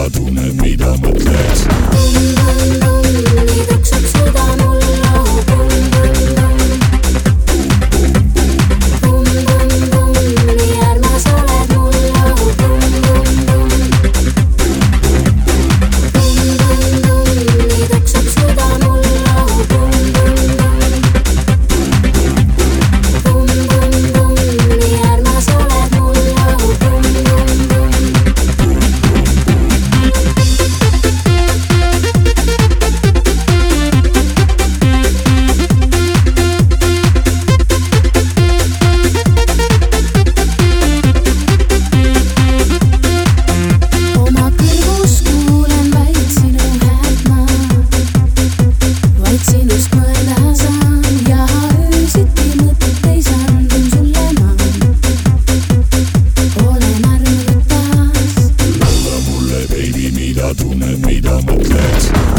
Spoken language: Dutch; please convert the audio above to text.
előadó nem doen en wie dan bekleedt